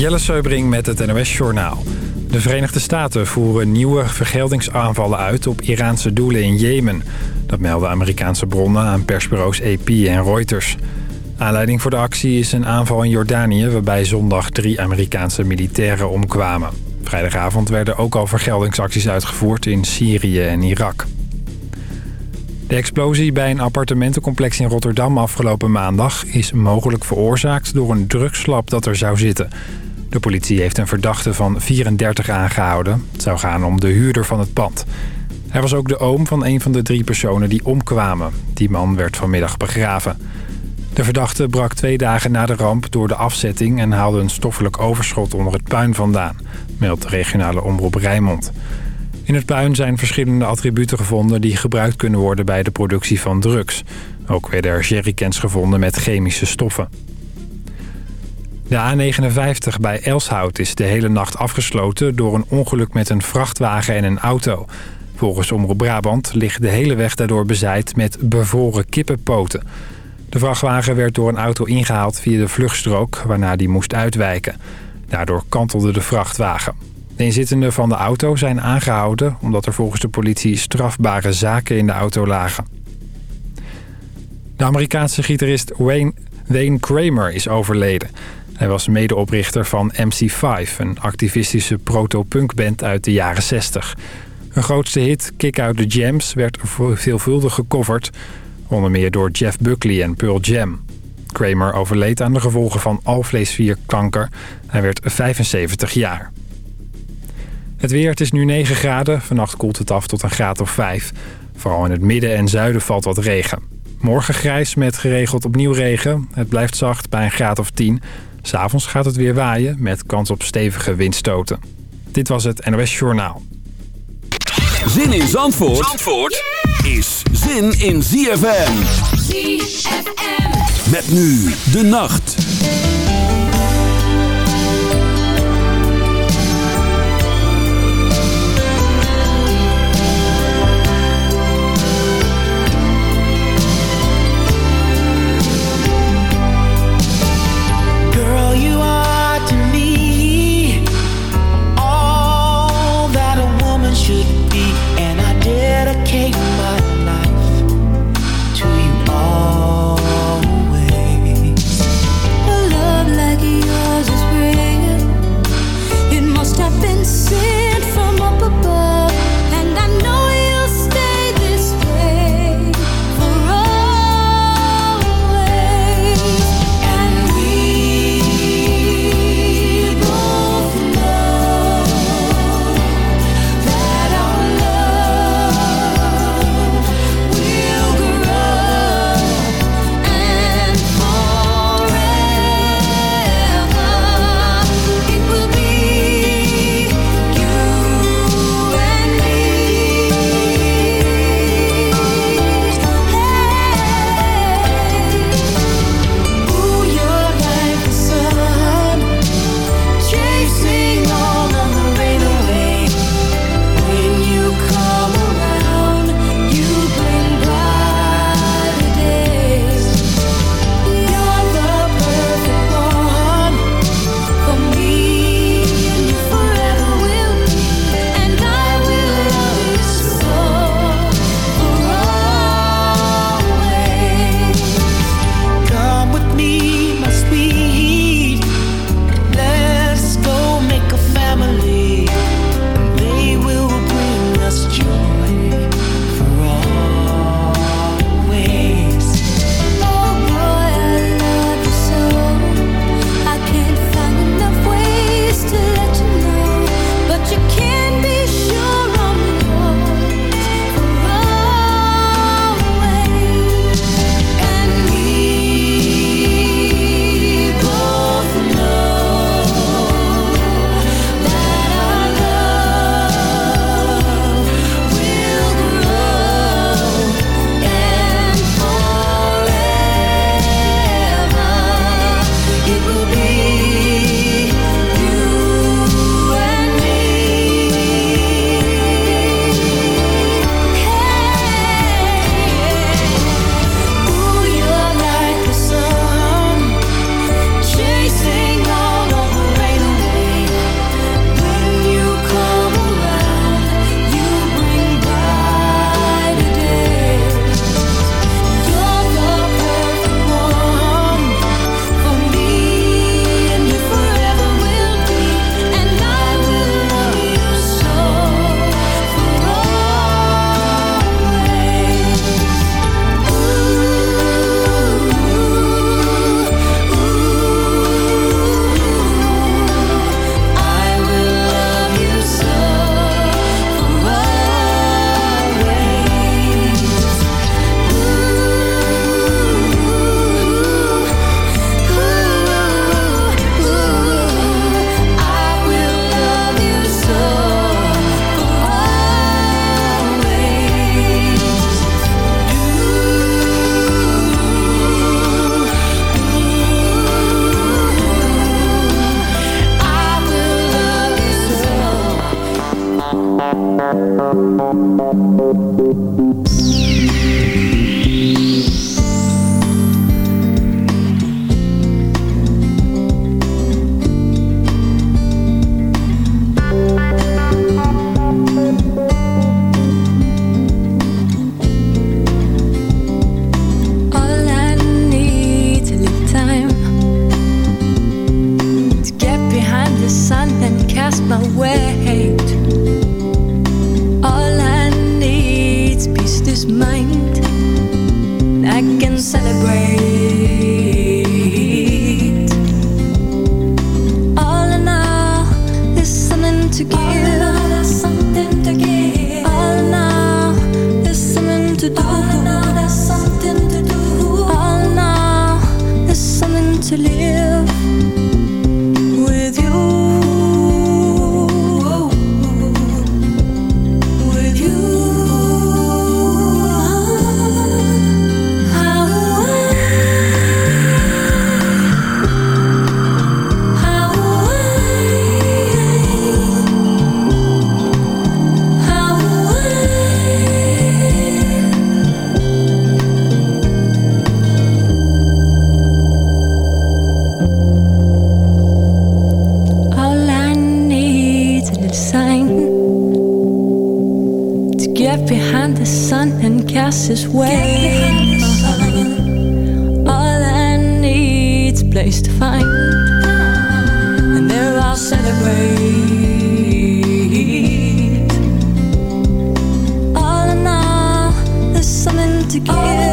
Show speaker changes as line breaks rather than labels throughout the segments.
Jelle Seubring met het NOS Journaal. De Verenigde Staten voeren nieuwe vergeldingsaanvallen uit op Iraanse doelen in Jemen. Dat melden Amerikaanse bronnen aan persbureaus AP en Reuters. Aanleiding voor de actie is een aanval in Jordanië... waarbij zondag drie Amerikaanse militairen omkwamen. Vrijdagavond werden ook al vergeldingsacties uitgevoerd in Syrië en Irak. De explosie bij een appartementencomplex in Rotterdam afgelopen maandag... is mogelijk veroorzaakt door een drugslab dat er zou zitten. De politie heeft een verdachte van 34 aangehouden. Het zou gaan om de huurder van het pand. Hij was ook de oom van een van de drie personen die omkwamen. Die man werd vanmiddag begraven. De verdachte brak twee dagen na de ramp door de afzetting... en haalde een stoffelijk overschot onder het puin vandaan... meldt de regionale omroep Rijnmond. In het puin zijn verschillende attributen gevonden... die gebruikt kunnen worden bij de productie van drugs. Ook werden er jerrycans gevonden met chemische stoffen. De A59 bij Elshout is de hele nacht afgesloten... door een ongeluk met een vrachtwagen en een auto. Volgens Omroep Brabant ligt de hele weg daardoor bezaaid met bevroren kippenpoten. De vrachtwagen werd door een auto ingehaald via de vluchtstrook... waarna die moest uitwijken. Daardoor kantelde de vrachtwagen. De inzittenden van de auto zijn aangehouden... omdat er volgens de politie strafbare zaken in de auto lagen. De Amerikaanse gitarist Wayne, Wayne Kramer is overleden. Hij was medeoprichter van MC5, een activistische proto-punkband uit de jaren 60. Een grootste hit, Kick Out The Jams, werd veelvuldig gecoverd... onder meer door Jeff Buckley en Pearl Jam. Kramer overleed aan de gevolgen van alvleesklierkanker. Hij werd 75 jaar. Het weer, het is nu 9 graden. Vannacht koelt het af tot een graad of 5. Vooral in het midden en zuiden valt wat regen. Morgen grijs met geregeld opnieuw regen. Het blijft zacht bij een graad of 10. S'avonds gaat het weer waaien met kans op stevige windstoten. Dit was het NOS Journaal.
Zin in Zandvoort, Zandvoort is zin in ZFM. ZFM. Met nu de nacht.
get behind the sun and cast his way. All I need's place to find, and there I'll celebrate. All in all, there's something to give.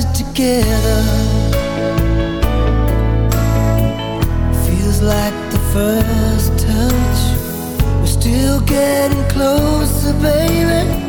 it together. Feels like the first touch. We're still getting closer, baby.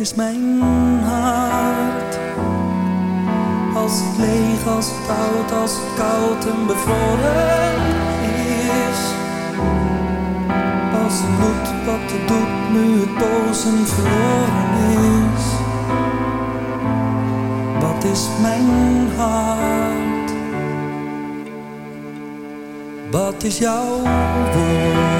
Is mijn hart. Als het leeg, als het oud, als het koud en bevroren is. Als het bloed wat het doet, nu het boos en verloren is. Wat is mijn hart? Wat is jouw woord?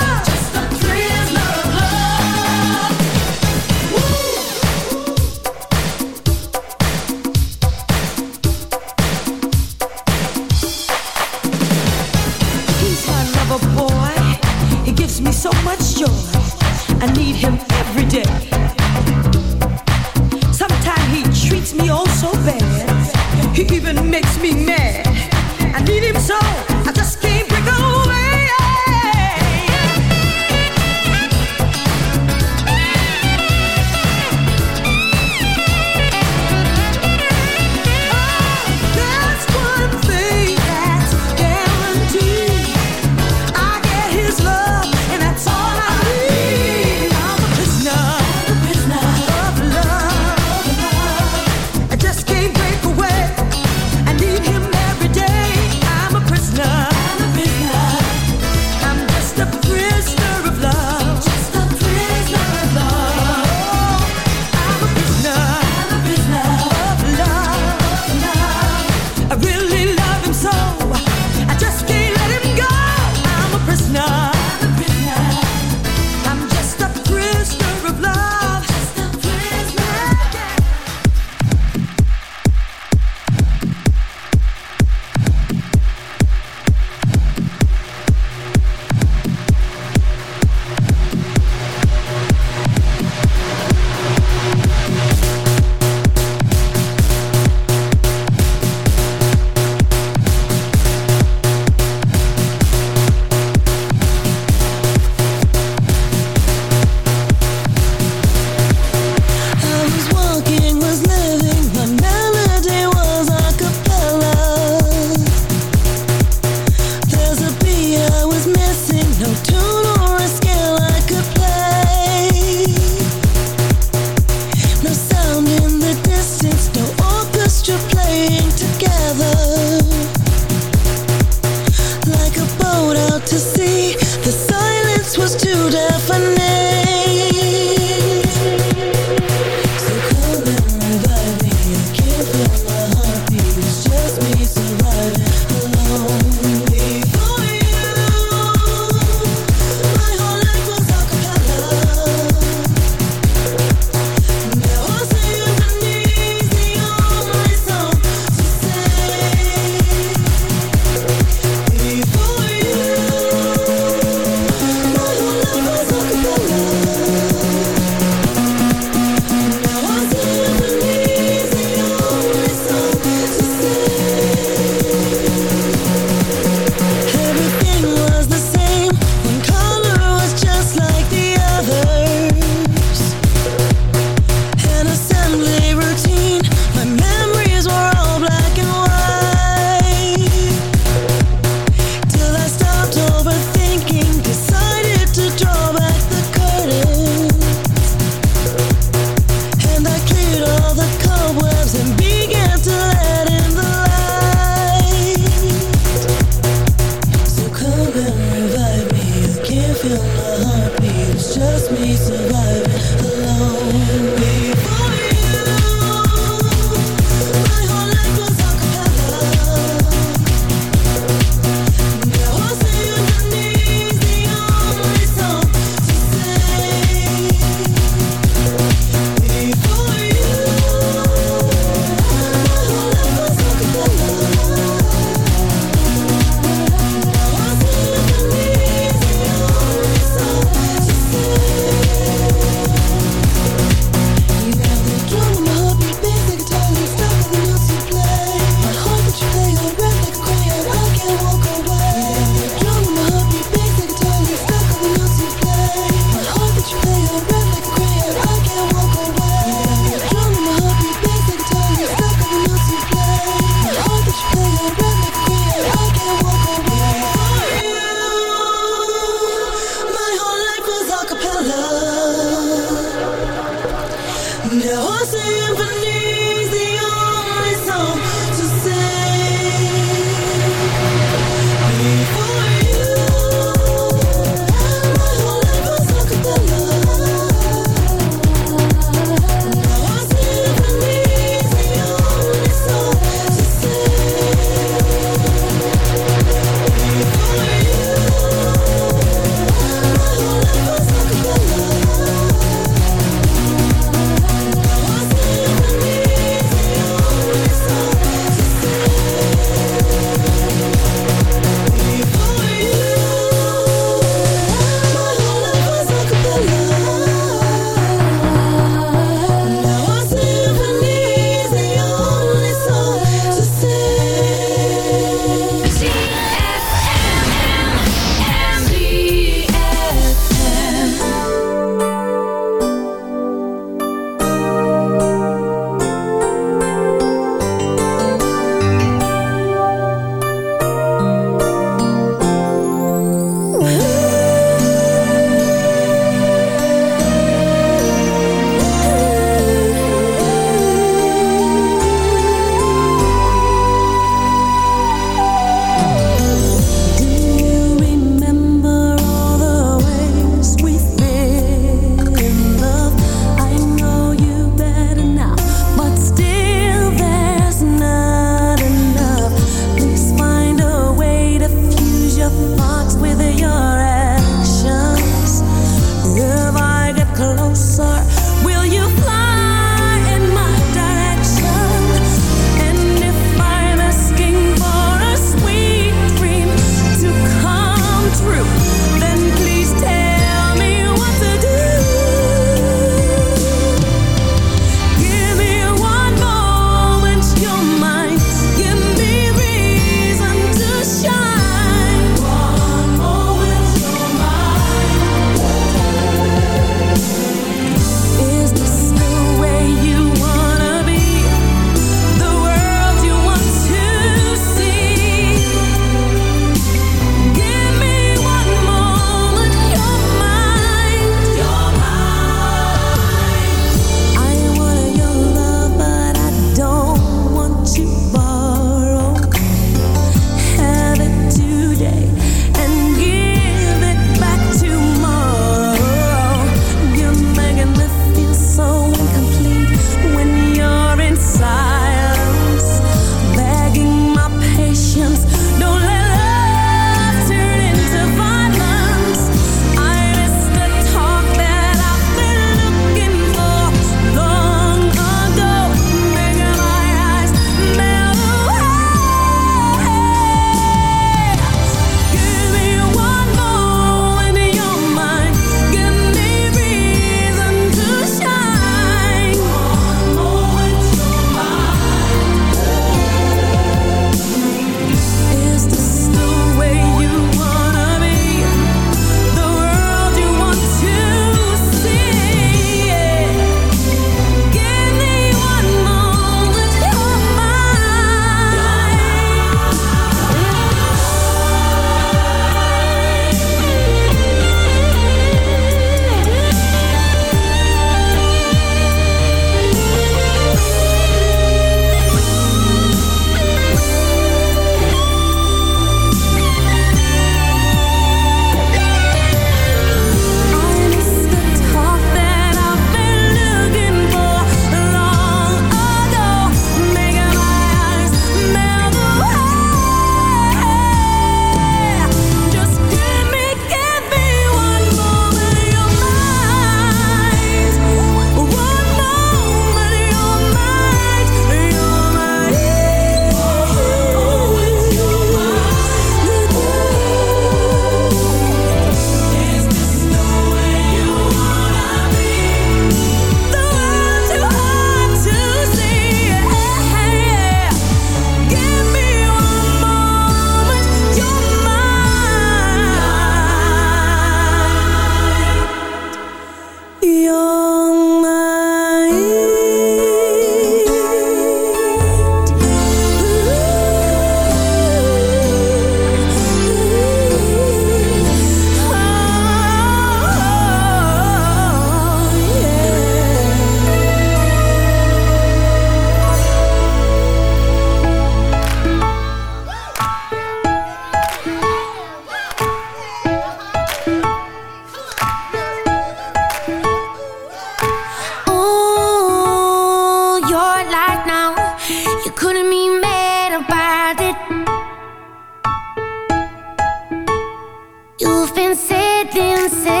can say